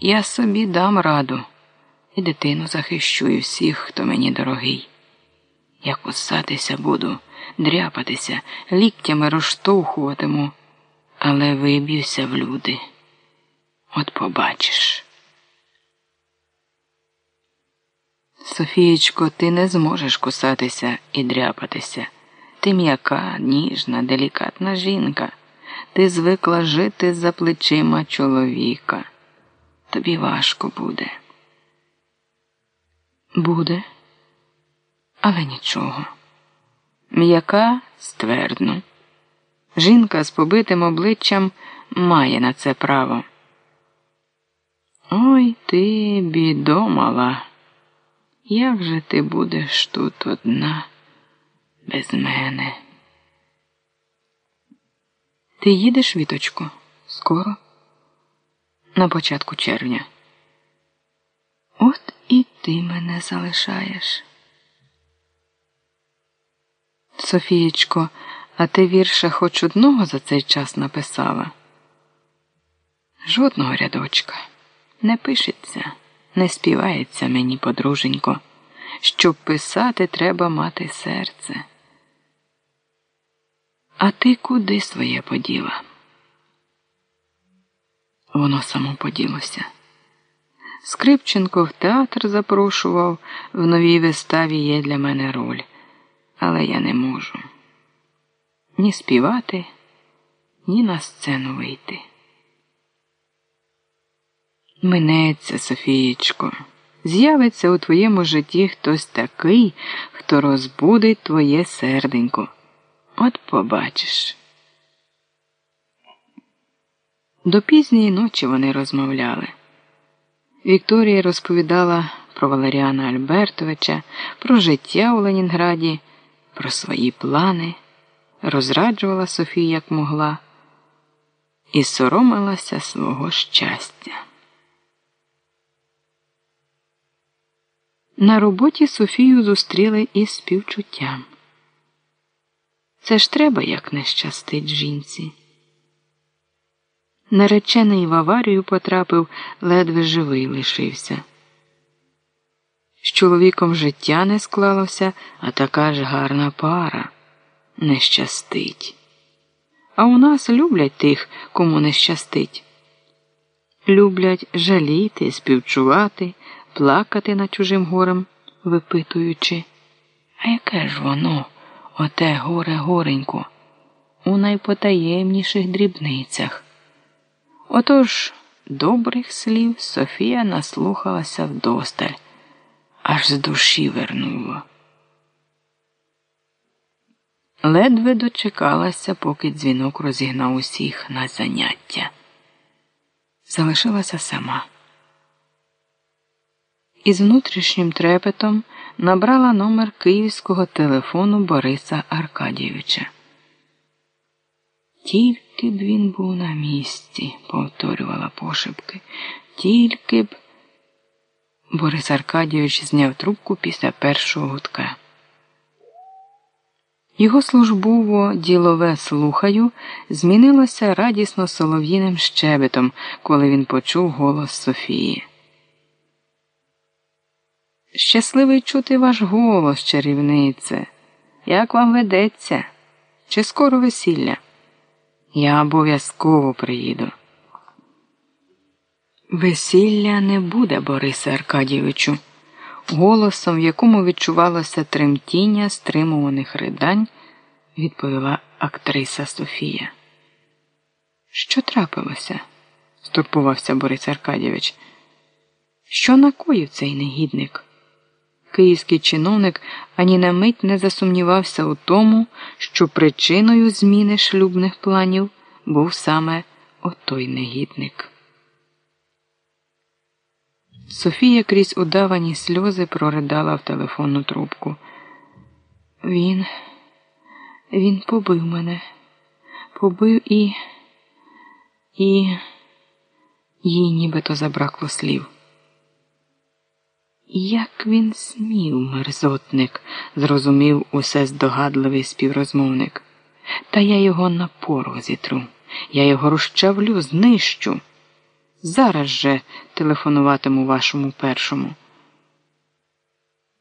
Я собі дам раду і дитину захищу і всіх, хто мені дорогий. Я кусатися буду, дряпатися, ліктями розштовхуватиму, але виб'юся в люди. От побачиш. Софієчко, ти не зможеш кусатися і дряпатися. Ти м'яка, ніжна, делікатна жінка. Ти звикла жити за плечима чоловіка. Тобі важко буде. Буде, але нічого. М'яка ствердно. Жінка з побитим обличчям має на це право. Ой ти, бідо мала, як же ти будеш тут одна без мене? Ти їдеш, Віточко, скоро? На початку червня. От і ти мене залишаєш. Софієчко, а ти вірша хоч одного за цей час написала? Жодного рядочка. Не пишеться, не співається мені, подруженько. Щоб писати, треба мати серце. А ти куди своє поділа? Воно само поділося. Скрипченко в театр запрошував, в новій виставі є для мене роль, але я не можу ні співати, ні на сцену вийти. Минеться, Софієчко, з'явиться у твоєму житті хтось такий, хто розбудить твоє серденько. От побачиш. До пізньої ночі вони розмовляли. Вікторія розповідала про Валеріана Альбертовича, про життя у Ленінграді, про свої плани, розраджувала Софію як могла, і соромилася свого щастя. На роботі Софію зустріли із співчуттям. Це ж треба як не щастить жінці. Наречений в аварію потрапив, ледве живий лишився. З чоловіком життя не склалося, а така ж гарна пара не щастить. А у нас люблять тих, кому не щастить. Люблять жаліти, співчувати, плакати над чужим горем, випитуючи. А яке ж воно, оте горе горенько, у найпотаємніших дрібницях? Отож добрих слів Софія наслухалася вдосталь, аж з душі вернуло. Ледве дочекалася, поки дзвінок розігнав усіх на заняття. Залишилася сама. Із внутрішнім трепетом набрала номер київського телефону Бориса Аркадійовича. Тільки б він був на місці, повторювала пошепки. Тільки б. Борис Аркадійович зняв трубку після першого гудка. Його службово ділове слухаю змінилося радісно солов'їним щебетом, коли він почув голос Софії. Щасливий чути ваш голос, чарівнице. Як вам ведеться? Чи скоро весілля? Я обов'язково приїду. Весілля не буде, Борисе Аркадійовичу. Голосом, в якому відчувалося тремтіння стримуваних ридань, відповіла актриса Софія. Що трапилося? стурбувався Борис Аркадійович. Що накоїв цей негідник? Київський чиновник ані на мить не засумнівався у тому, що причиною зміни шлюбних планів був саме отой негідник. Софія крізь удавані сльози проридала в телефонну трубку. Він, він побив мене, побив і, і їй нібито забракло слів. Як він смів, мерзотник, зрозумів усе здогадливий співрозмовник. Та я його на пору зітру, я його розчавлю, знищу. Зараз же телефонуватиму вашому першому.